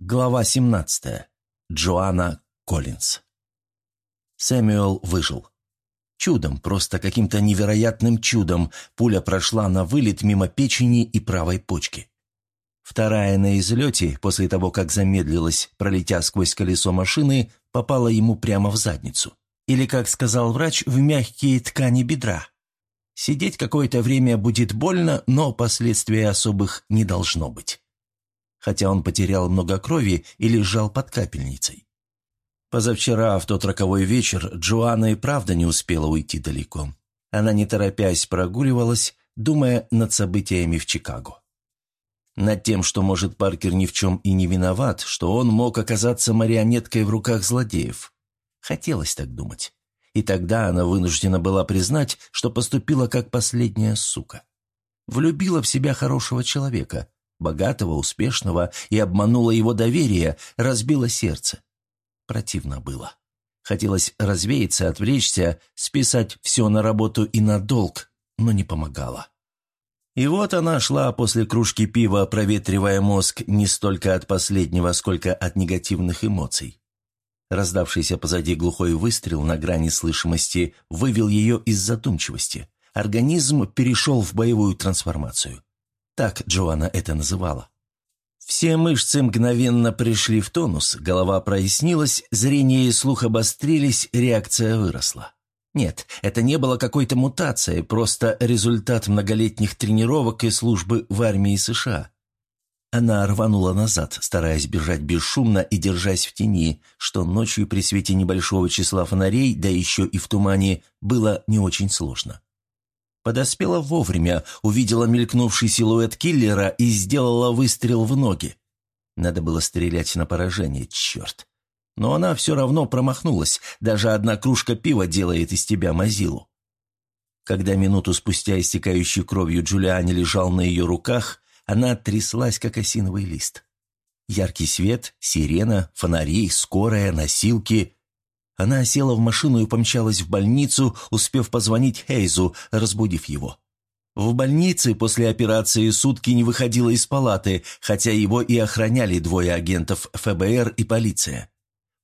Глава 17. Джоанна Коллинз. Сэмюэл выжил. Чудом, просто каким-то невероятным чудом, пуля прошла на вылет мимо печени и правой почки. Вторая на излете, после того, как замедлилась, пролетя сквозь колесо машины, попала ему прямо в задницу. Или, как сказал врач, в мягкие ткани бедра. Сидеть какое-то время будет больно, но последствий особых не должно быть хотя он потерял много крови и лежал под капельницей. Позавчера, в тот роковой вечер, Джоанна и правда не успела уйти далеко. Она, не торопясь, прогуливалась, думая над событиями в Чикаго. Над тем, что, может, Паркер ни в чем и не виноват, что он мог оказаться марионеткой в руках злодеев. Хотелось так думать. И тогда она вынуждена была признать, что поступила как последняя сука. Влюбила в себя хорошего человека, богатого, успешного, и обманула его доверие, разбила сердце. Противно было. Хотелось развеяться, отвлечься, списать все на работу и на долг, но не помогало. И вот она шла после кружки пива, проветривая мозг не столько от последнего, сколько от негативных эмоций. Раздавшийся позади глухой выстрел на грани слышимости вывел ее из задумчивости. Организм перешел в боевую трансформацию. Так Джоанна это называла. Все мышцы мгновенно пришли в тонус, голова прояснилась, зрение и слух обострились, реакция выросла. Нет, это не было какой-то мутацией, просто результат многолетних тренировок и службы в армии США. Она рванула назад, стараясь бежать бесшумно и держась в тени, что ночью при свете небольшого числа фонарей, да еще и в тумане, было не очень сложно. Подоспела вовремя, увидела мелькнувший силуэт киллера и сделала выстрел в ноги. Надо было стрелять на поражение, черт. Но она все равно промахнулась, даже одна кружка пива делает из тебя мазилу. Когда минуту спустя истекающий кровью Джулиани лежал на ее руках, она тряслась, как осиновый лист. Яркий свет, сирена, фонари, скорая, носилки. Она села в машину и помчалась в больницу, успев позвонить Хейзу, разбудив его. В больнице после операции сутки не выходила из палаты, хотя его и охраняли двое агентов ФБР и полиция.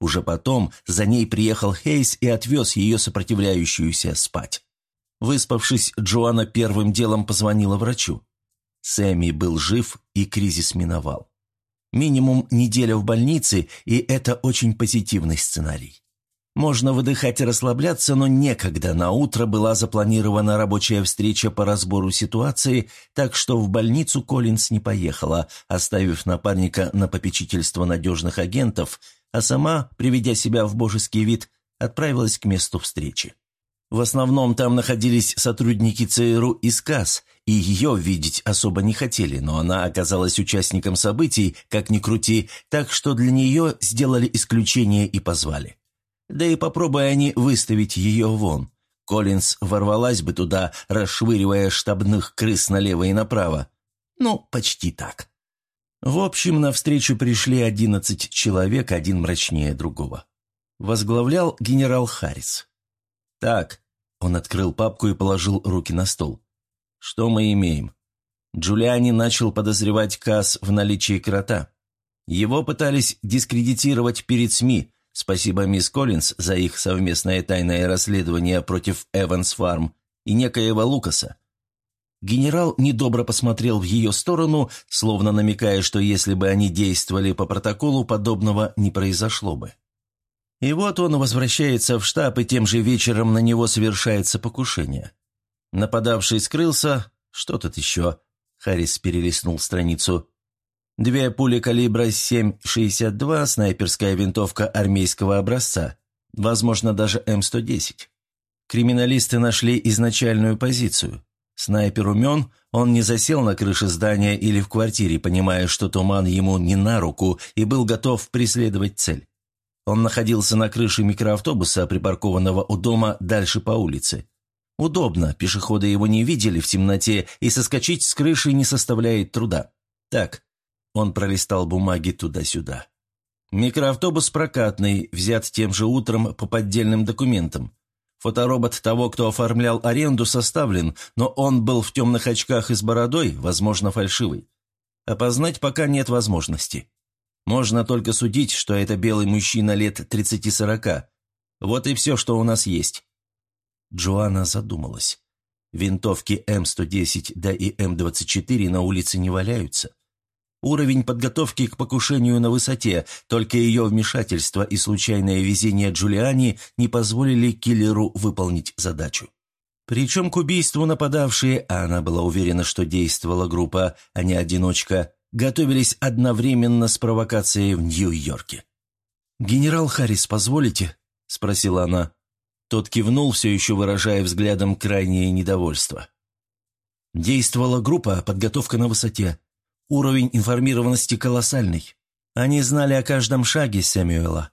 Уже потом за ней приехал Хейз и отвез ее сопротивляющуюся спать. Выспавшись, Джоанна первым делом позвонила врачу. Сэмми был жив и кризис миновал. Минимум неделя в больнице, и это очень позитивный сценарий. Можно выдыхать и расслабляться, но некогда. На утро была запланирована рабочая встреча по разбору ситуации, так что в больницу Коллинз не поехала, оставив напарника на попечительство надежных агентов, а сама, приведя себя в божеский вид, отправилась к месту встречи. В основном там находились сотрудники ЦРУ и СКАС, и ее видеть особо не хотели, но она оказалась участником событий, как ни крути, так что для нее сделали исключение и позвали. Да и попробуй они выставить ее вон. Коллинз ворвалась бы туда, расшвыривая штабных крыс налево и направо. Ну, почти так. В общем, навстречу пришли одиннадцать человек, один мрачнее другого. Возглавлял генерал Харрис. «Так», — он открыл папку и положил руки на стол. «Что мы имеем?» Джулиани начал подозревать Касс в наличии крота. Его пытались дискредитировать перед СМИ, Спасибо мисс Коллинз за их совместное тайное расследование против Эванс Фарм и некоего Лукаса. Генерал недобро посмотрел в ее сторону, словно намекая, что если бы они действовали по протоколу, подобного не произошло бы. И вот он возвращается в штаб, и тем же вечером на него совершается покушение. Нападавший скрылся. Что тут еще? Харрис перелистнул страницу. Две пули калибра 7,62, снайперская винтовка армейского образца, возможно, даже М110. Криминалисты нашли изначальную позицию. Снайпер умен, он не засел на крыше здания или в квартире, понимая, что туман ему не на руку, и был готов преследовать цель. Он находился на крыше микроавтобуса, припаркованного у дома дальше по улице. Удобно, пешеходы его не видели в темноте, и соскочить с крыши не составляет труда. Так, он пролистал бумаги туда-сюда. Микроавтобус прокатный, взят тем же утром по поддельным документам. Фоторобот того, кто оформлял аренду, составлен, но он был в темных очках и с бородой, возможно, фальшивый. Опознать пока нет возможности. Можно только судить, что это белый мужчина лет 30-40. Вот и все, что у нас есть». Джоанна задумалась. Винтовки М110 да и М24 на улице не валяются. Уровень подготовки к покушению на высоте, только ее вмешательство и случайное везение Джулиани не позволили киллеру выполнить задачу. Причем к убийству нападавшие, а она была уверена, что действовала группа, а не одиночка, готовились одновременно с провокацией в Нью-Йорке. «Генерал Харрис, позволите?» – спросила она. Тот кивнул, все еще выражая взглядом крайнее недовольство. Действовала группа, подготовка на высоте. Уровень информированности колоссальный. Они знали о каждом шаге Сэмюэла.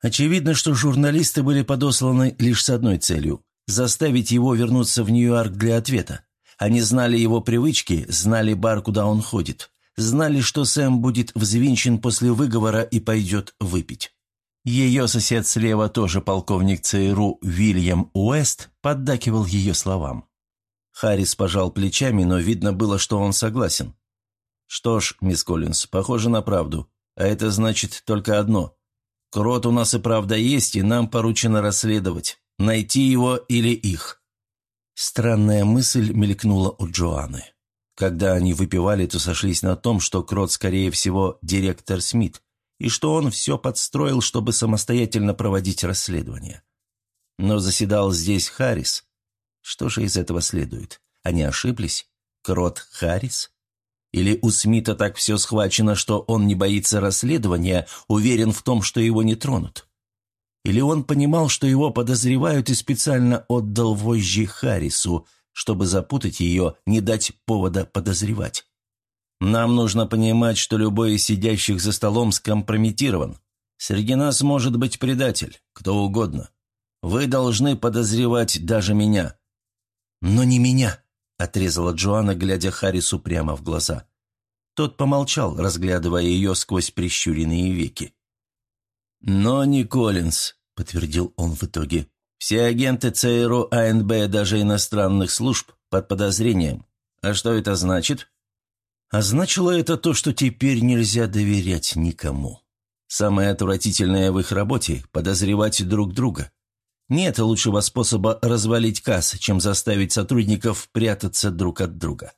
Очевидно, что журналисты были подосланы лишь с одной целью – заставить его вернуться в Нью-Йорк для ответа. Они знали его привычки, знали бар, куда он ходит. Знали, что Сэм будет взвинчен после выговора и пойдет выпить. Ее сосед слева, тоже полковник ЦРУ Вильям Уэст, поддакивал ее словам. Харрис пожал плечами, но видно было, что он согласен. «Что ж, мисс Коллинз, похоже на правду. А это значит только одно. Крот у нас и правда есть, и нам поручено расследовать. Найти его или их». Странная мысль мелькнула у Джоанны. Когда они выпивали, то сошлись на том, что Крот, скорее всего, директор Смит, и что он все подстроил, чтобы самостоятельно проводить расследование. Но заседал здесь Харрис. Что же из этого следует? Они ошиблись? Крот Харрис? Или у Смита так все схвачено, что он не боится расследования, уверен в том, что его не тронут? Или он понимал, что его подозревают и специально отдал вожжи Харрису, чтобы запутать ее, не дать повода подозревать? Нам нужно понимать, что любой из сидящих за столом скомпрометирован. Среди нас может быть предатель, кто угодно. Вы должны подозревать даже меня». «Но не меня», — отрезала Джоанна, глядя Харрису прямо в глаза. Тот помолчал, разглядывая ее сквозь прищуренные веки. «Но не Коллинз», — подтвердил он в итоге. «Все агенты ЦРУ, АНБ, даже иностранных служб под подозрением. А что это значит?» А значило это то, что теперь нельзя доверять никому. Самое отвратительное в их работе – подозревать друг друга. Нет лучшего способа развалить касс, чем заставить сотрудников прятаться друг от друга.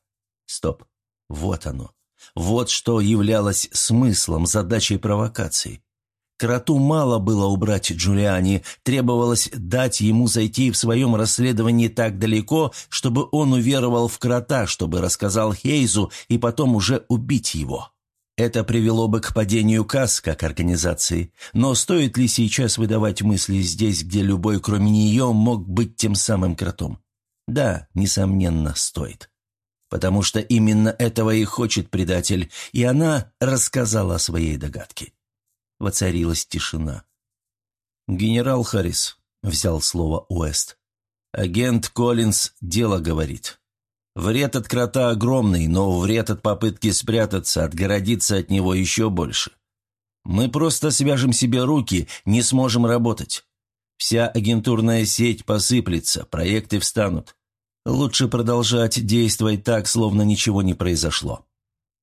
Стоп. Вот оно. Вот что являлось смыслом, задачей провокации. Кроту мало было убрать Джулиани, требовалось дать ему зайти в своем расследовании так далеко, чтобы он уверовал в крота, чтобы рассказал Хейзу и потом уже убить его. Это привело бы к падению КАС как организации. Но стоит ли сейчас выдавать мысли здесь, где любой, кроме нее, мог быть тем самым кротом? Да, несомненно, стоит. Потому что именно этого и хочет предатель, и она рассказала о своей догадке. Воцарилась тишина. «Генерал Харрис», — взял слово Уэст. «Агент Коллинз дело говорит. Вред от крота огромный, но вред от попытки спрятаться, отгородиться от него еще больше. Мы просто свяжем себе руки, не сможем работать. Вся агентурная сеть посыплется, проекты встанут. Лучше продолжать действовать так, словно ничего не произошло».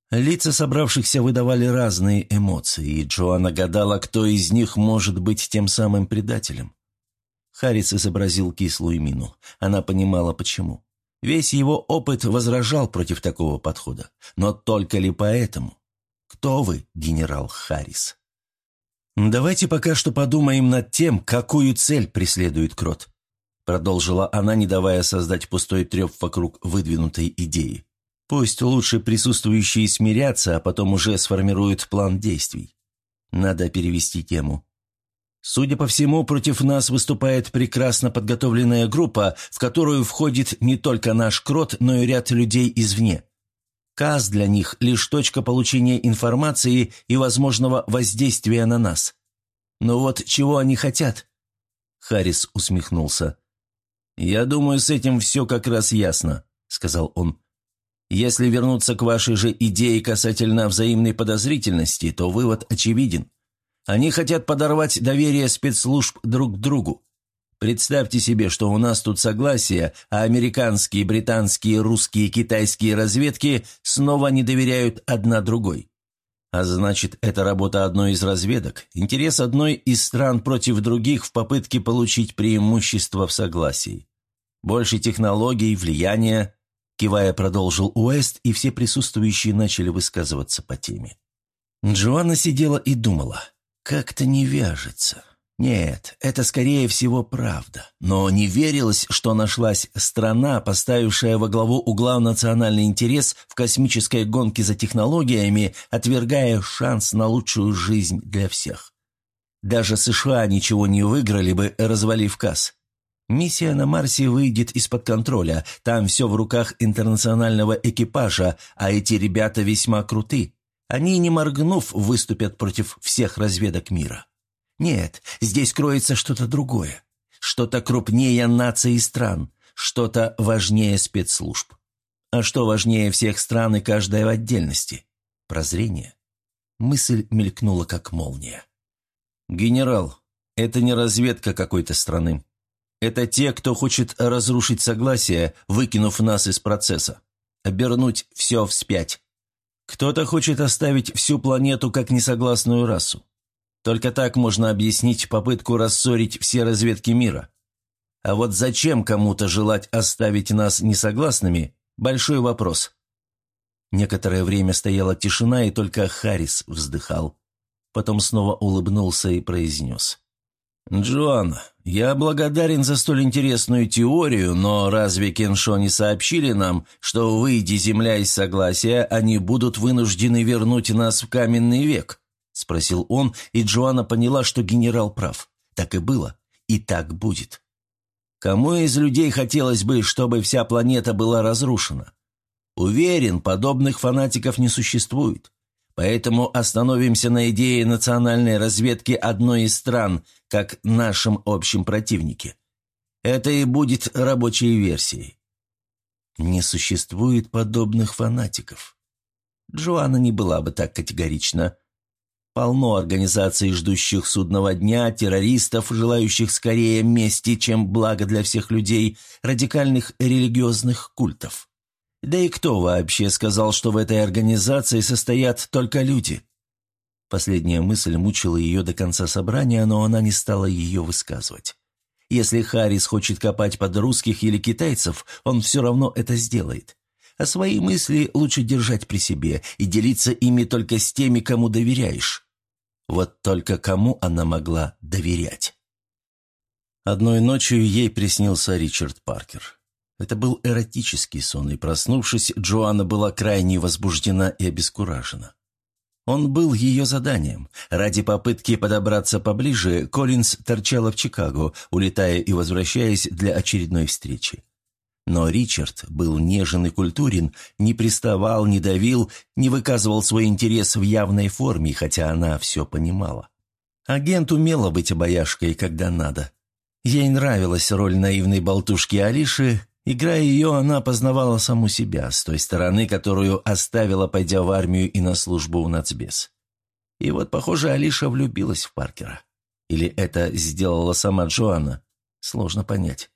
Лица собравшихся выдавали разные эмоции, и Джоанна гадала, кто из них может быть тем самым предателем. Харрис изобразил кислую мину. Она понимала, почему. Весь его опыт возражал против такого подхода. Но только ли поэтому? Кто вы, генерал Харрис? «Давайте пока что подумаем над тем, какую цель преследует Крот», продолжила она, не давая создать пустой треп вокруг выдвинутой идеи. Пусть лучше присутствующие смирятся, а потом уже сформируют план действий. Надо перевести тему. Судя по всему, против нас выступает прекрасно подготовленная группа, в которую входит не только наш крот, но и ряд людей извне. КАС для них – лишь точка получения информации и возможного воздействия на нас. Но вот чего они хотят? Харрис усмехнулся. «Я думаю, с этим все как раз ясно», – сказал он. Если вернуться к вашей же идее касательно взаимной подозрительности, то вывод очевиден. Они хотят подорвать доверие спецслужб друг к другу. Представьте себе, что у нас тут согласие, а американские, британские, русские, китайские разведки снова не доверяют одна другой. А значит, это работа одной из разведок, интерес одной из стран против других в попытке получить преимущество в согласии. Больше технологий, влияния, кивая продолжил Уэст, и все присутствующие начали высказываться по теме. Джоанна сидела и думала, как-то не вяжется. Нет, это скорее всего правда. Но не верилось, что нашлась страна, поставившая во главу угла национальный интерес в космической гонке за технологиями, отвергая шанс на лучшую жизнь для всех. Даже США ничего не выиграли бы, развалив КАС. Миссия на Марсе выйдет из-под контроля, там все в руках интернационального экипажа, а эти ребята весьма круты. Они, не моргнув, выступят против всех разведок мира. Нет, здесь кроется что-то другое. Что-то крупнее наций и стран, что-то важнее спецслужб. А что важнее всех стран и каждой в отдельности? Прозрение. Мысль мелькнула, как молния. «Генерал, это не разведка какой-то страны. Это те, кто хочет разрушить согласие, выкинув нас из процесса. Обернуть все вспять. Кто-то хочет оставить всю планету как несогласную расу. Только так можно объяснить попытку рассорить все разведки мира. А вот зачем кому-то желать оставить нас несогласными – большой вопрос. Некоторое время стояла тишина, и только Харрис вздыхал. Потом снова улыбнулся и произнес. «Джоан, я благодарен за столь интересную теорию, но разве Кеншо не сообщили нам, что, выйдя Земля из согласия, они будут вынуждены вернуть нас в каменный век?» – спросил он, и Джоанна поняла, что генерал прав. Так и было, и так будет. Кому из людей хотелось бы, чтобы вся планета была разрушена? Уверен, подобных фанатиков не существует. Поэтому остановимся на идее национальной разведки одной из стран, как нашем общем противнике. Это и будет рабочей версией. Не существует подобных фанатиков. Джоанна не была бы так категорична. Полно организаций, ждущих судного дня, террористов, желающих скорее мести, чем благо для всех людей, радикальных религиозных культов. Да и кто вообще сказал, что в этой организации состоят только люди? Последняя мысль мучила ее до конца собрания, но она не стала ее высказывать. Если Харрис хочет копать под русских или китайцев, он все равно это сделает. А свои мысли лучше держать при себе и делиться ими только с теми, кому доверяешь. Вот только кому она могла доверять? Одной ночью ей приснился Ричард Паркер. Это был эротический сон, и, проснувшись, Джоанна была крайне возбуждена и обескуражена. Он был ее заданием. Ради попытки подобраться поближе, Коллинз торчала в Чикаго, улетая и возвращаясь для очередной встречи. Но Ричард был нежен и культурен, не приставал, не давил, не выказывал свой интерес в явной форме, хотя она все понимала. Агент умела быть обаяшкой, когда надо. Ей нравилась роль наивной болтушки Алиши, Играя ее, она познавала саму себя с той стороны, которую оставила, пойдя в армию и на службу у нацбес. И вот, похоже, Алиша влюбилась в Паркера. Или это сделала сама Джоанна? Сложно понять.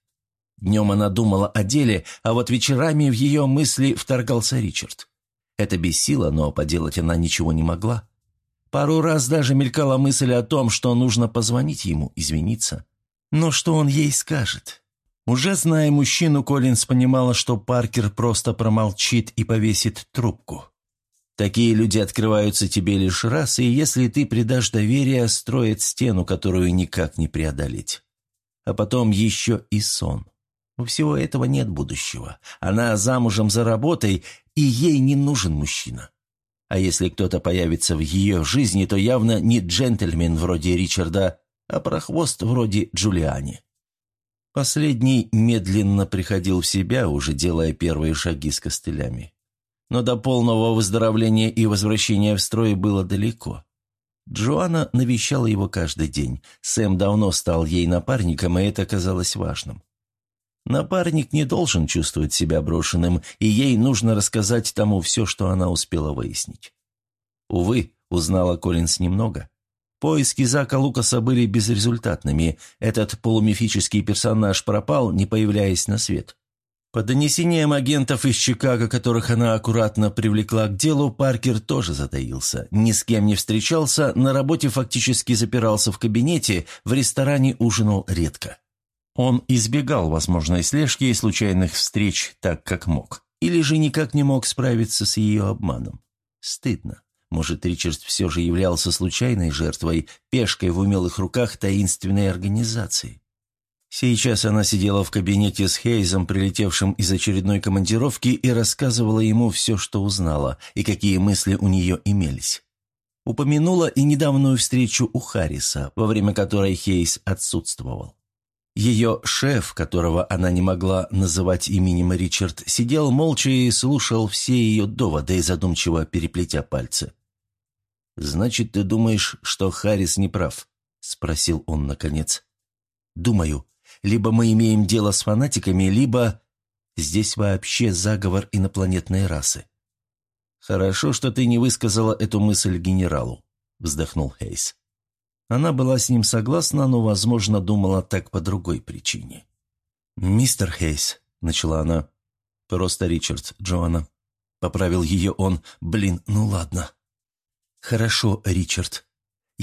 Днем она думала о деле, а вот вечерами в ее мысли вторгался Ричард. Это бесило, но поделать она ничего не могла. Пару раз даже мелькала мысль о том, что нужно позвонить ему, извиниться. Но что он ей скажет? Уже зная мужчину, Коллинз понимала, что Паркер просто промолчит и повесит трубку. Такие люди открываются тебе лишь раз, и если ты придашь доверие, строят стену, которую никак не преодолеть. А потом еще и сон. У всего этого нет будущего. Она замужем за работой, и ей не нужен мужчина. А если кто-то появится в ее жизни, то явно не джентльмен вроде Ричарда, а прохвост вроде Джулиани. Последний медленно приходил в себя, уже делая первые шаги с костылями. Но до полного выздоровления и возвращения в строй было далеко. Джоанна навещала его каждый день. Сэм давно стал ей напарником, и это казалось важным. Напарник не должен чувствовать себя брошенным, и ей нужно рассказать тому все, что она успела выяснить. Увы, узнала Коллинс немного. Поиски Зака Лукаса были безрезультатными. Этот полумифический персонаж пропал, не появляясь на свет. По донесениям агентов из Чикаго, которых она аккуратно привлекла к делу, Паркер тоже затаился. Ни с кем не встречался, на работе фактически запирался в кабинете, в ресторане ужинал редко. Он избегал возможной слежки и случайных встреч так, как мог. Или же никак не мог справиться с ее обманом. Стыдно. Может, Ричард все же являлся случайной жертвой, пешкой в умелых руках таинственной организации. Сейчас она сидела в кабинете с Хейзом, прилетевшим из очередной командировки, и рассказывала ему все, что узнала, и какие мысли у нее имелись. Упомянула и недавнюю встречу у Харриса, во время которой Хейз отсутствовал. Ее шеф, которого она не могла называть именем Ричард, сидел молча и слушал все ее доводы, задумчиво переплетя пальцы. «Значит, ты думаешь, что Харрис не прав?» – спросил он наконец. «Думаю», либо мы имеем дело с фанатиками, либо здесь вообще заговор инопланетной расы. «Хорошо, что ты не высказала эту мысль генералу», — вздохнул Хейс. Она была с ним согласна, но, возможно, думала так по другой причине. «Мистер Хейс», — начала она. «Просто Ричард, Джоанна». Поправил ее он. «Блин, ну ладно». «Хорошо, Ричард»,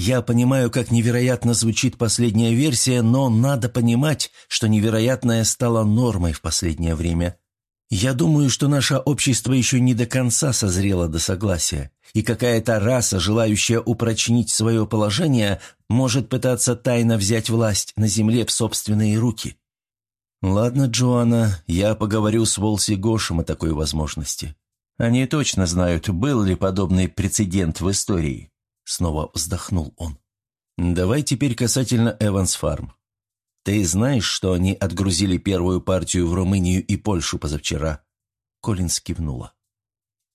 я понимаю, как невероятно звучит последняя версия, но надо понимать, что невероятное стало нормой в последнее время. Я думаю, что наше общество еще не до конца созрело до согласия, и какая-то раса, желающая упрочнить свое положение, может пытаться тайно взять власть на земле в собственные руки. Ладно, Джоанна, я поговорю с Волси Гошем о такой возможности. Они точно знают, был ли подобный прецедент в истории. Снова вздохнул он. «Давай теперь касательно Эванс Фарм. Ты знаешь, что они отгрузили первую партию в Румынию и Польшу позавчера?» Коллинс кивнула.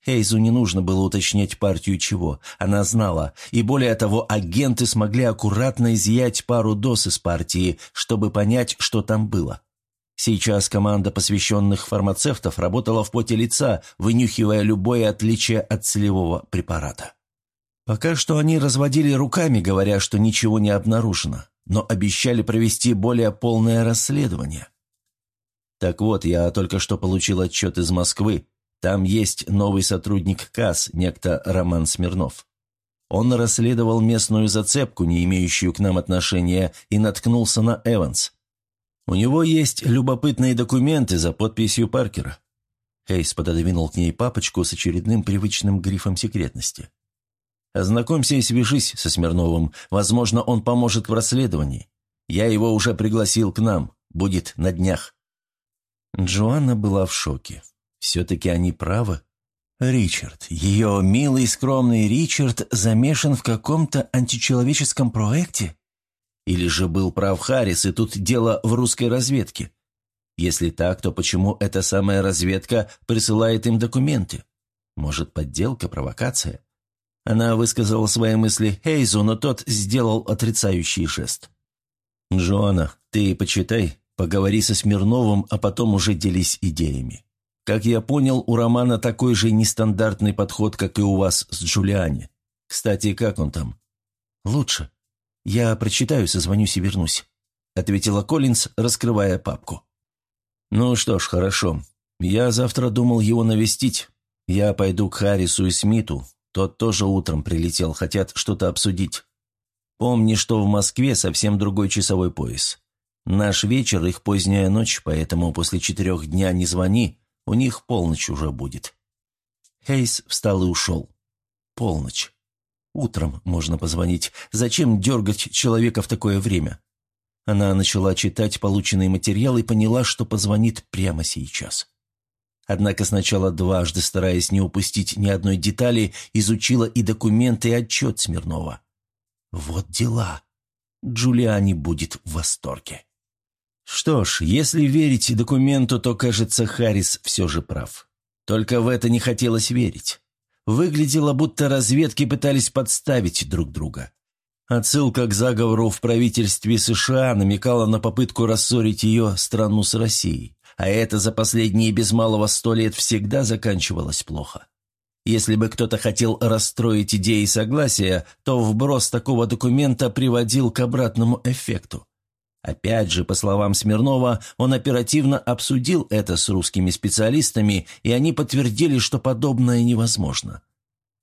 Хейзу не нужно было уточнять партию чего. Она знала, и более того, агенты смогли аккуратно изъять пару доз из партии, чтобы понять, что там было. Сейчас команда посвященных фармацевтов работала в поте лица, вынюхивая любое отличие от целевого препарата. Пока что они разводили руками, говоря, что ничего не обнаружено, но обещали провести более полное расследование. Так вот, я только что получил отчет из Москвы. Там есть новый сотрудник КАС, некто Роман Смирнов. Он расследовал местную зацепку, не имеющую к нам отношения, и наткнулся на Эванс. У него есть любопытные документы за подписью Паркера. Хейс пододвинул к ней папочку с очередным привычным грифом секретности. Ознакомься и свяжись со Смирновым. Возможно, он поможет в расследовании. Я его уже пригласил к нам. Будет на днях». Джоанна была в шоке. Все-таки они правы. Ричард, ее милый скромный Ричард, замешан в каком-то античеловеческом проекте? Или же был прав Харрис, и тут дело в русской разведке? Если так, то почему эта самая разведка присылает им документы? Может, подделка, провокация? Она высказала свои мысли Хейзу, но тот сделал отрицающий жест. «Джоанна, ты почитай, поговори со Смирновым, а потом уже делись идеями. Как я понял, у Романа такой же нестандартный подход, как и у вас с Джулиани. Кстати, как он там?» «Лучше. Я прочитаю, созвонюсь и вернусь», — ответила Коллинз, раскрывая папку. «Ну что ж, хорошо. Я завтра думал его навестить. Я пойду к Харрису и Смиту, тот тоже утром прилетел, хотят что-то обсудить. Помни, что в Москве совсем другой часовой пояс. Наш вечер, их поздняя ночь, поэтому после четырех дня не звони, у них полночь уже будет». Хейс встал и ушел. «Полночь. Утром можно позвонить. Зачем дергать человека в такое время?» Она начала читать полученный материал и поняла, что позвонит прямо сейчас. Однако сначала дважды, стараясь не упустить ни одной детали, изучила и документы, и отчет Смирнова. Вот дела. Джулиани будет в восторге. Что ж, если верить документу, то, кажется, Харрис все же прав. Только в это не хотелось верить. Выглядело, будто разведки пытались подставить друг друга. Отсылка к заговору в правительстве США намекала на попытку рассорить ее страну с Россией а это за последние без малого сто лет всегда заканчивалось плохо. Если бы кто-то хотел расстроить идеи согласия, то вброс такого документа приводил к обратному эффекту. Опять же, по словам Смирнова, он оперативно обсудил это с русскими специалистами, и они подтвердили, что подобное невозможно.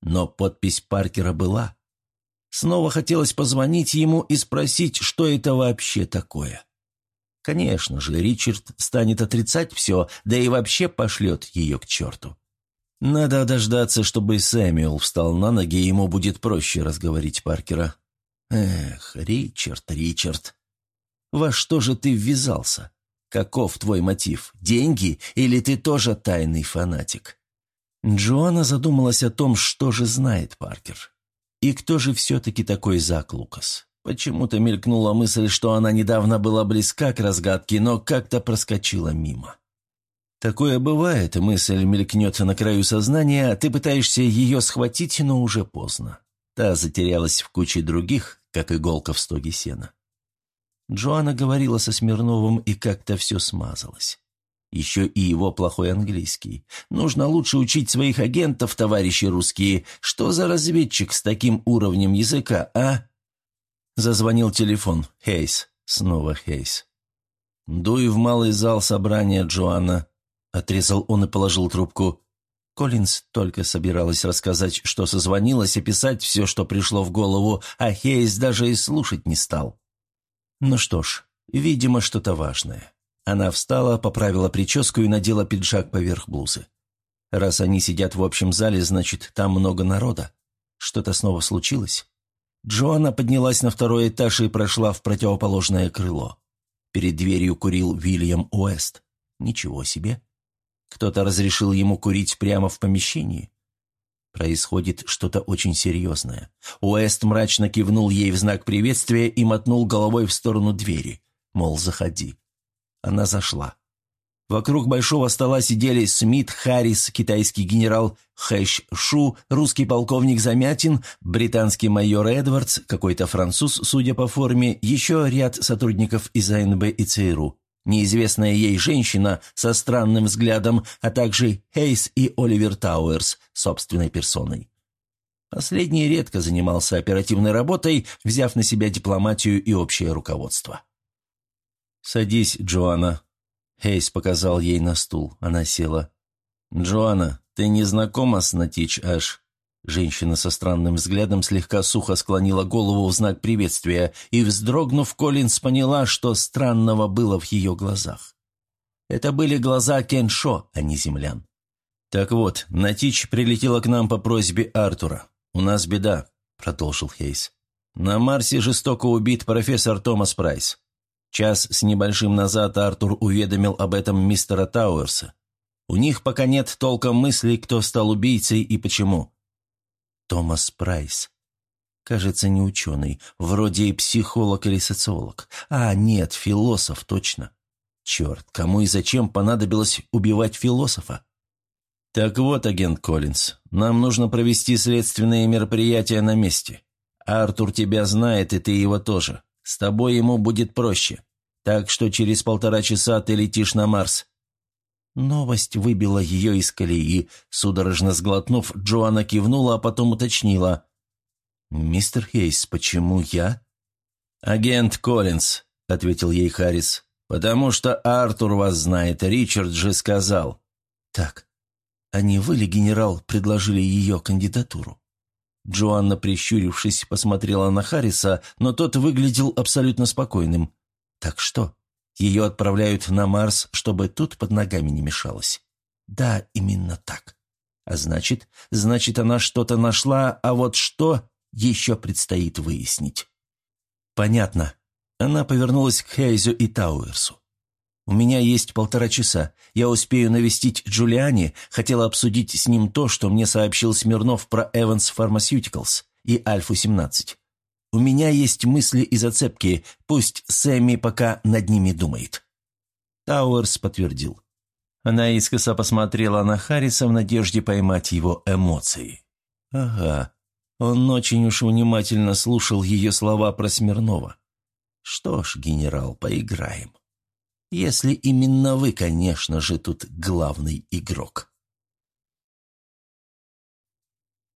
Но подпись Паркера была. Снова хотелось позвонить ему и спросить, что это вообще такое. Конечно же, Ричард станет отрицать все, да и вообще пошлет ее к черту. Надо дождаться, чтобы Сэмюэл встал на ноги, и ему будет проще разговорить Паркера. Эх, Ричард, Ричард, во что же ты ввязался? Каков твой мотив? Деньги или ты тоже тайный фанатик? Джоанна задумалась о том, что же знает Паркер. И кто же все-таки такой Зак Лукас? Почему-то мелькнула мысль, что она недавно была близка к разгадке, но как-то проскочила мимо. Такое бывает, мысль мелькнет на краю сознания, ты пытаешься ее схватить, но уже поздно. Та затерялась в куче других, как иголка в стоге сена. Джоанна говорила со Смирновым, и как-то все смазалось. Еще и его плохой английский. Нужно лучше учить своих агентов, товарищи русские. Что за разведчик с таким уровнем языка, а? Зазвонил телефон. Хейс. Снова Хейс. «Дуй в малый зал собрания, Джоанна», — отрезал он и положил трубку. Коллинз только собиралась рассказать, что созвонилась, и писать все, что пришло в голову, а Хейс даже и слушать не стал. Ну что ж, видимо, что-то важное. Она встала, поправила прическу и надела пиджак поверх блузы. Раз они сидят в общем зале, значит, там много народа. Что-то снова случилось? Джоанна поднялась на второй этаж и прошла в противоположное крыло. Перед дверью курил Вильям Уэст. Ничего себе. Кто-то разрешил ему курить прямо в помещении? Происходит что-то очень серьезное. Уэст мрачно кивнул ей в знак приветствия и мотнул головой в сторону двери. Мол, заходи. Она зашла. Вокруг большого стола сидели Смит, Харрис, китайский генерал Хэш Шу, русский полковник Замятин, британский майор Эдвардс, какой-то француз, судя по форме, еще ряд сотрудников из АНБ и ЦРУ неизвестная ей женщина со странным взглядом, а также Хейс и Оливер Тауэрс собственной персоной. Последний редко занимался оперативной работой, взяв на себя дипломатию и общее руководство. «Садись, Джоанна». Хейс показал ей на стул. Она села. «Джоанна, ты не знакома с Натич Аш?» Женщина со странным взглядом слегка сухо склонила голову в знак приветствия, и, вздрогнув, Коллинз поняла, что странного было в ее глазах. Это были глаза Кеншо, а не землян. «Так вот, Натич прилетела к нам по просьбе Артура. У нас беда», — продолжил Хейс. «На Марсе жестоко убит профессор Томас Прайс. Час с небольшим назад Артур уведомил об этом мистера Тауэрса. У них пока нет толком мыслей, кто стал убийцей и почему. Томас Прайс. Кажется, не ученый, вроде и психолог или социолог. А, нет, философ, точно. Черт, кому и зачем понадобилось убивать философа? Так вот, агент Коллинз, нам нужно провести следственные мероприятия на месте. Артур тебя знает, и ты его тоже. С тобой ему будет проще. Так что через полтора часа ты летишь на Марс. Новость выбила ее из колеи. Судорожно сглотнув, Джоанна кивнула, а потом уточнила. «Мистер Хейс, почему я?» «Агент Коллинз», — ответил ей Харрис. «Потому что Артур вас знает, Ричард же сказал». «Так, а не вы ли, генерал, предложили ее кандидатуру?» Джоанна, прищурившись, посмотрела на Харриса, но тот выглядел абсолютно спокойным. «Так что?» Ее отправляют на Марс, чтобы тут под ногами не мешалось. Да, именно так. А значит, значит, она что-то нашла, а вот что еще предстоит выяснить. Понятно. Она повернулась к Хейзу и Тауэрсу. «У меня есть полтора часа. Я успею навестить Джулиани. Хотела обсудить с ним то, что мне сообщил Смирнов про Эванс Pharmaceuticals и Альфу-17. У меня есть мысли и зацепки, пусть Сэмми пока над ними думает». Тауэрс подтвердил. Она искоса посмотрела на Харриса в надежде поймать его эмоции. «Ага, он очень уж внимательно слушал ее слова про Смирнова. Что ж, генерал, поиграем. Если именно вы, конечно же, тут главный игрок».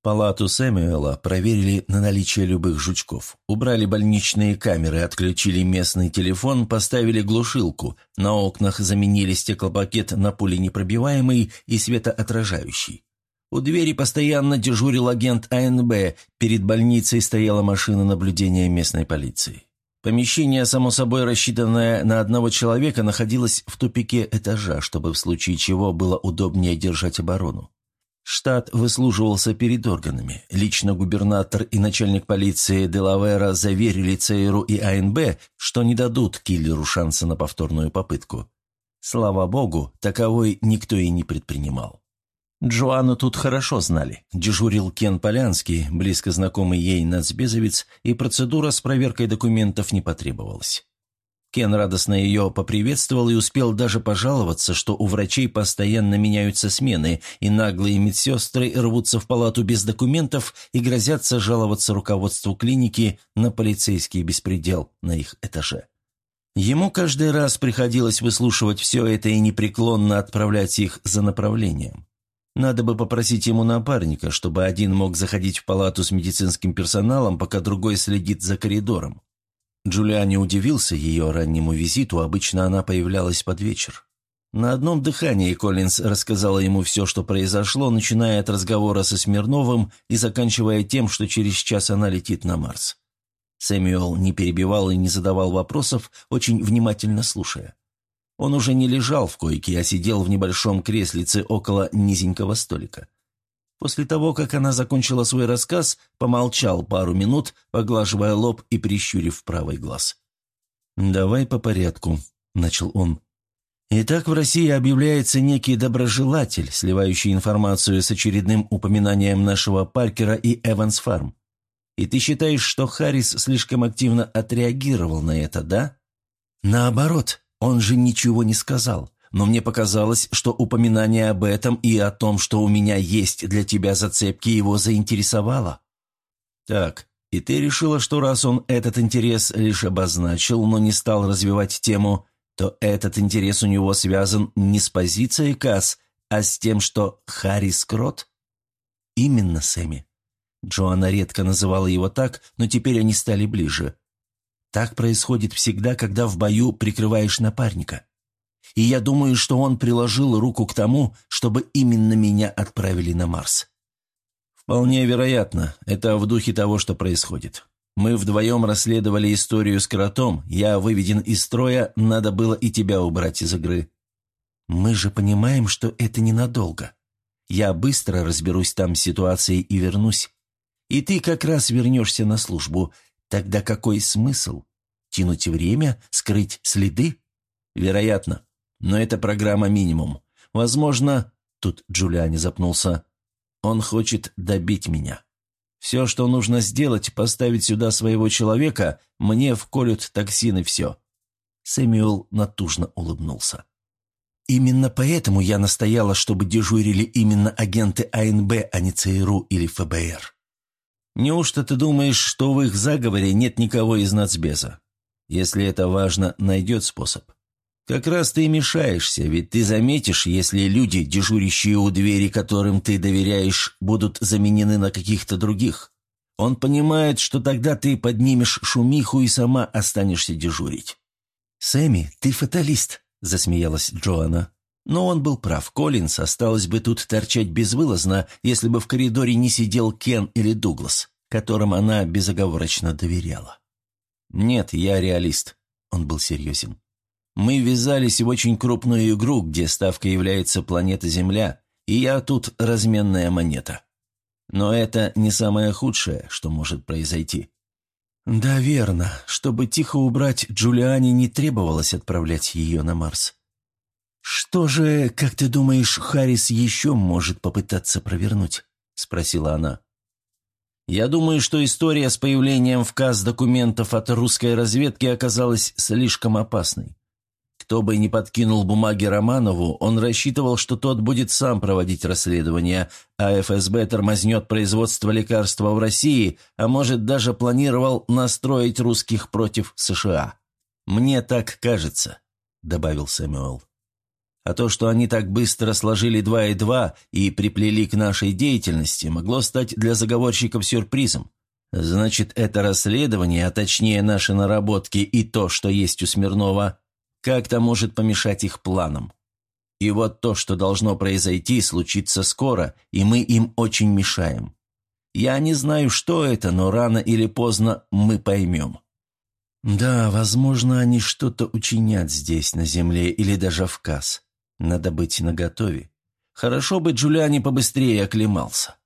Палату Сэмюэла проверили на наличие любых жучков. Убрали больничные камеры, отключили местный телефон, поставили глушилку. На окнах заменили стеклопакет на пуленепробиваемый и светоотражающий. У двери постоянно дежурил агент АНБ, перед больницей стояла машина наблюдения местной полиции. Помещение, само собой рассчитанное на одного человека, находилось в тупике этажа, чтобы в случае чего было удобнее держать оборону. Штат выслуживался перед органами. Лично губернатор и начальник полиции Делавера заверили ЦРУ и АНБ, что не дадут киллеру шанса на повторную попытку. Слава богу, таковой никто и не предпринимал. Джоанну тут хорошо знали. Дежурил Кен Полянский, близко знакомый ей нацбезовец, и процедура с проверкой документов не потребовалась. Кен радостно ее поприветствовал и успел даже пожаловаться, что у врачей постоянно меняются смены, и наглые медсестры рвутся в палату без документов и грозятся жаловаться руководству клиники на полицейский беспредел на их этаже. Ему каждый раз приходилось выслушивать все это и непреклонно отправлять их за направлением. Надо бы попросить ему напарника, чтобы один мог заходить в палату с медицинским персоналом, пока другой следит за коридором. Джулиани удивился ее раннему визиту, обычно она появлялась под вечер. На одном дыхании Коллинз рассказала ему все, что произошло, начиная от разговора со Смирновым и заканчивая тем, что через час она летит на Марс. Сэмюэл не перебивал и не задавал вопросов, очень внимательно слушая. Он уже не лежал в койке, а сидел в небольшом креслице около низенького столика. После того, как она закончила свой рассказ, помолчал пару минут, поглаживая лоб и прищурив правый глаз. «Давай по порядку», — начал он. «Итак, в России объявляется некий доброжелатель, сливающий информацию с очередным упоминанием нашего Паркера и Эванс Фарм. И ты считаешь, что Харрис слишком активно отреагировал на это, да? Наоборот, он же ничего не сказал но мне показалось, что упоминание об этом и о том, что у меня есть для тебя зацепки, его заинтересовало. Так, и ты решила, что раз он этот интерес лишь обозначил, но не стал развивать тему, то этот интерес у него связан не с позицией Касс, а с тем, что Харрис Крот? Именно, Сэмми. Джоанна редко называла его так, но теперь они стали ближе. Так происходит всегда, когда в бою прикрываешь напарника и я думаю, что он приложил руку к тому, чтобы именно меня отправили на Марс. Вполне вероятно, это в духе того, что происходит. Мы вдвоем расследовали историю с кротом, я выведен из строя, надо было и тебя убрать из игры. Мы же понимаем, что это ненадолго. Я быстро разберусь там с ситуацией и вернусь. И ты как раз вернешься на службу. Тогда какой смысл? Тянуть время? Скрыть следы? Вероятно. Но это программа минимум. Возможно, тут Джулиани запнулся, он хочет добить меня. Все, что нужно сделать, поставить сюда своего человека, мне вколют токсины все. Сэмюэл натужно улыбнулся. Именно поэтому я настояла, чтобы дежурили именно агенты АНБ, а не ЦРУ или ФБР. Неужто ты думаешь, что в их заговоре нет никого из нацбеза? Если это важно, найдет способ. Как раз ты и мешаешься, ведь ты заметишь, если люди, дежурящие у двери, которым ты доверяешь, будут заменены на каких-то других. Он понимает, что тогда ты поднимешь шумиху и сама останешься дежурить». «Сэмми, ты фаталист», — засмеялась Джоанна. Но он был прав. Коллинс осталось бы тут торчать безвылазно, если бы в коридоре не сидел Кен или Дуглас, которым она безоговорочно доверяла. «Нет, я реалист», — он был серьезен. Мы ввязались в очень крупную игру, где ставка является планета Земля, и я тут разменная монета. Но это не самое худшее, что может произойти. Да, верно. Чтобы тихо убрать Джулиани, не требовалось отправлять ее на Марс. «Что же, как ты думаешь, Харрис еще может попытаться провернуть?» – спросила она. «Я думаю, что история с появлением в КАС документов от русской разведки оказалась слишком опасной. Кто бы ни подкинул бумаги Романову, он рассчитывал, что тот будет сам проводить расследование, а ФСБ тормознет производство лекарства в России, а может даже планировал настроить русских против США. «Мне так кажется», — добавил Сэмюэл. А то, что они так быстро сложили два и два и приплели к нашей деятельности, могло стать для заговорщиков сюрпризом. Значит, это расследование, а точнее наши наработки и то, что есть у Смирнова, как-то может помешать их планам. И вот то, что должно произойти, случится скоро, и мы им очень мешаем. Я не знаю, что это, но рано или поздно мы поймем. Да, возможно, они что-то учинят здесь, на земле, или даже в Касс. Надо быть наготове. Хорошо бы Джулиани побыстрее оклемался.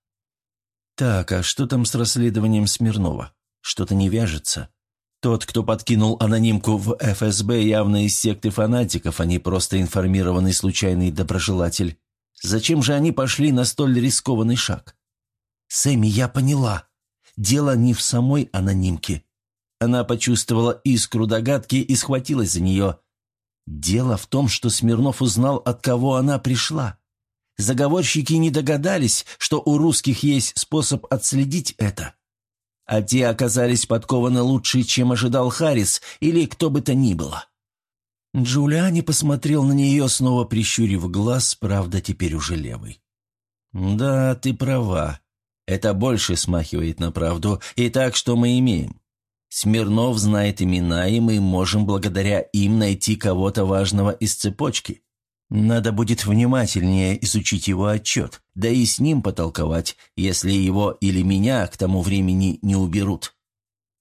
Так, а что там с расследованием Смирнова? Что-то не вяжется. Тот, кто подкинул анонимку в ФСБ, явно из секты фанатиков, а не просто информированный случайный доброжелатель. Зачем же они пошли на столь рискованный шаг? «Сэмми, я поняла. Дело не в самой анонимке». Она почувствовала искру догадки и схватилась за нее. Дело в том, что Смирнов узнал, от кого она пришла. Заговорщики не догадались, что у русских есть способ отследить это. А те оказались подкованы лучше, чем ожидал Харрис или кто бы то ни было. Джулиани посмотрел на нее, снова прищурив глаз, правда, теперь уже левый. «Да, ты права. Это больше смахивает на правду. И так, что мы имеем? Смирнов знает имена, и мы можем благодаря им найти кого-то важного из цепочки. Надо будет внимательнее изучить его отчет, да и с ним потолковать, если его или меня к тому времени не уберут».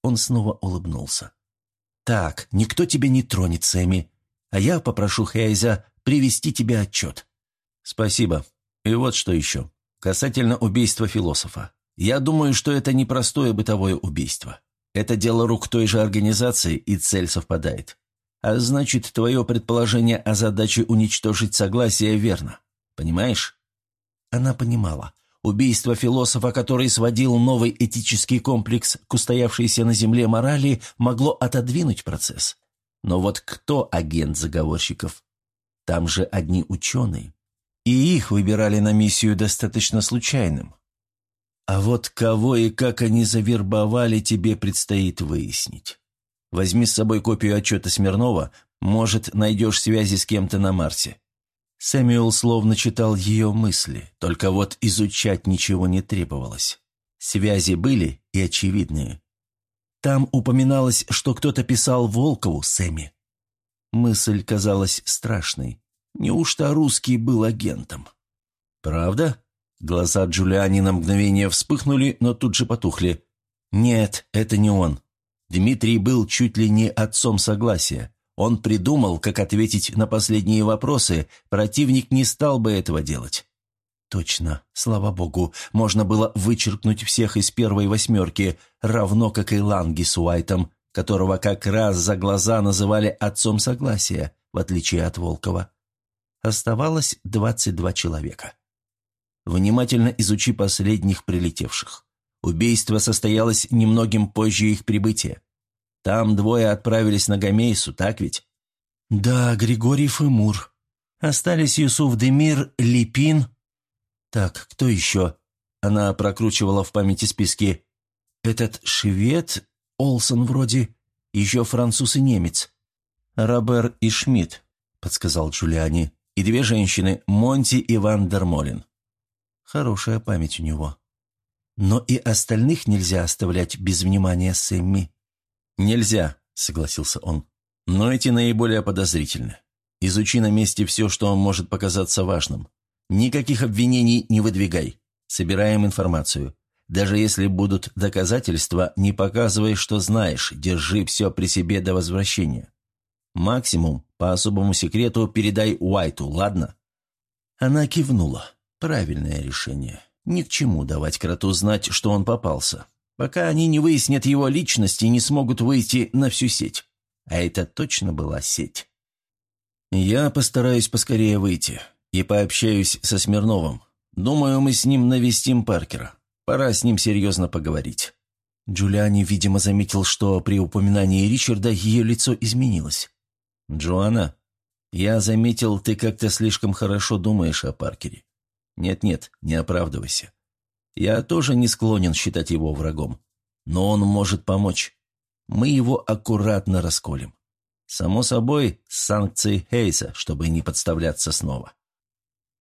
Он снова улыбнулся. «Так, никто тебя не тронет, Сэмми, а я попрошу Хейза привести тебе отчет». «Спасибо. И вот что еще. Касательно убийства философа. Я думаю, что это непростое бытовое убийство. Это дело рук той же организации, и цель совпадает. А значит, твое предположение о задаче уничтожить согласие верно. Понимаешь? Она понимала. Убийство философа, который сводил новый этический комплекс к устоявшейся на земле морали, могло отодвинуть процесс. Но вот кто агент заговорщиков? Там же одни ученые. И их выбирали на миссию достаточно случайным. А вот кого и как они завербовали, тебе предстоит выяснить. Возьми с собой копию отчета Смирнова, может, найдешь связи с кем-то на Марсе». Сэмюэл словно читал ее мысли, только вот изучать ничего не требовалось. Связи были и очевидные. Там упоминалось, что кто-то писал Волкову Сэмми. Мысль казалась страшной. Неужто русский был агентом? «Правда?» Глаза Джулиани на мгновение вспыхнули, но тут же потухли. «Нет, это не он. Дмитрий был чуть ли не отцом согласия. Он придумал, как ответить на последние вопросы, противник не стал бы этого делать». «Точно, слава богу, можно было вычеркнуть всех из первой восьмерки, равно как и Ланги с Уайтом, которого как раз за глаза называли отцом согласия, в отличие от Волкова. Оставалось двадцать два человека. Внимательно изучи последних прилетевших. Убийство состоялось немногим позже их прибытия. Там двое отправились на Гамейсу, так ведь? Да, Григорьев и. Остались Юсуф Демир, Липин. Так, кто еще? Она прокручивала в памяти списки. Этот швед, Олсон вроде, еще француз и немец. Робер и Шмидт, подсказал Джулиани. И две женщины, Монти и Ван Дермолин. Хорошая память у него. Но и остальных нельзя оставлять без внимания Сэмми. «Нельзя», — согласился он. «Но эти наиболее подозрительны. Изучи на месте все, что может показаться важным. Никаких обвинений не выдвигай. Собираем информацию. Даже если будут доказательства, не показывай, что знаешь, держи все при себе до возвращения. Максимум, по особому секрету, передай Уайту, ладно?» Она кивнула. Правильное решение. Ни к чему давать кроту знать, что он попался. Пока они не выяснят его личность и не смогут выйти на всю сеть. А это точно была сеть. Я постараюсь поскорее выйти и пообщаюсь со Смирновым. Думаю, мы с ним навестим Паркера. Пора с ним серьезно поговорить. Джулиани, видимо, заметил, что при упоминании Ричарда ее лицо изменилось. «Джоанна, я заметил, ты как-то слишком хорошо думаешь о Паркере. Нет-нет, не оправдывайся. Я тоже не склонен считать его врагом. Но он может помочь. Мы его аккуратно расколем. Само собой, с санкцией Хейса, чтобы не подставляться снова.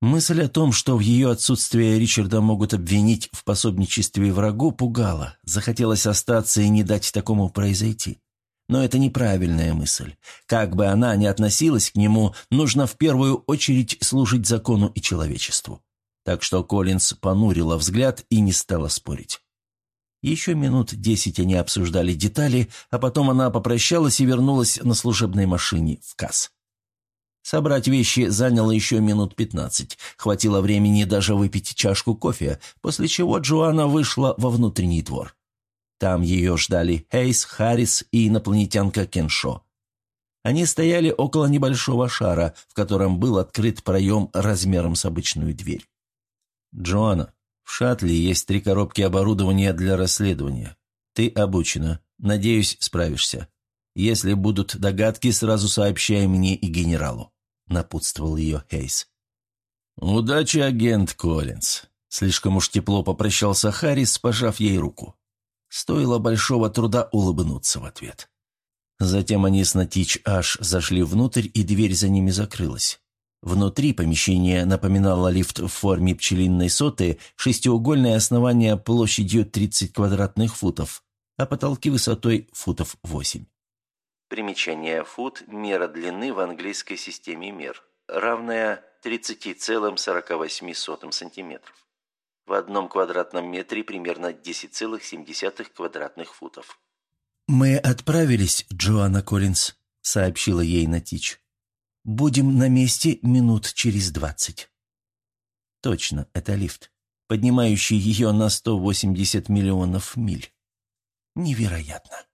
Мысль о том, что в ее отсутствие Ричарда могут обвинить в пособничестве врагу, пугала. Захотелось остаться и не дать такому произойти. Но это неправильная мысль. Как бы она ни относилась к нему, нужно в первую очередь служить закону и человечеству. Так что Коллинз понурила взгляд и не стала спорить. Еще минут десять они обсуждали детали, а потом она попрощалась и вернулась на служебной машине в КАС. Собрать вещи заняло еще минут пятнадцать. Хватило времени даже выпить чашку кофе, после чего Джоанна вышла во внутренний двор. Там ее ждали Хейс, Харрис и инопланетянка Кеншо. Они стояли около небольшого шара, в котором был открыт проем размером с обычную дверь. «Джоанна, в шаттле есть три коробки оборудования для расследования. Ты обучена. Надеюсь, справишься. Если будут догадки, сразу сообщай мне и генералу», — напутствовал ее Хейс. «Удачи, агент Коллинз», — слишком уж тепло попрощался Харрис, пожав ей руку. Стоило большого труда улыбнуться в ответ. Затем они с Натич аж зашли внутрь, и дверь за ними закрылась. Внутри помещение напоминало лифт в форме пчелиной соты, шестиугольное основание площадью 30 квадратных футов, а потолки высотой футов 8. Примечание фут – мера длины в английской системе мер, равная 30,48 сантиметров. В одном квадратном метре примерно 10,7 квадратных футов. «Мы отправились, Джоанна Коллинз», — сообщила ей Натич. Будем на месте минут через двадцать». Точно, это лифт, поднимающий ее на 180 миллионов миль. Невероятно.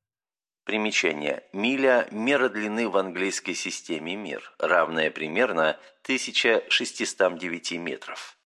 Примечание. Миля – мера длины в английской системе мир, равная примерно 1609 метров.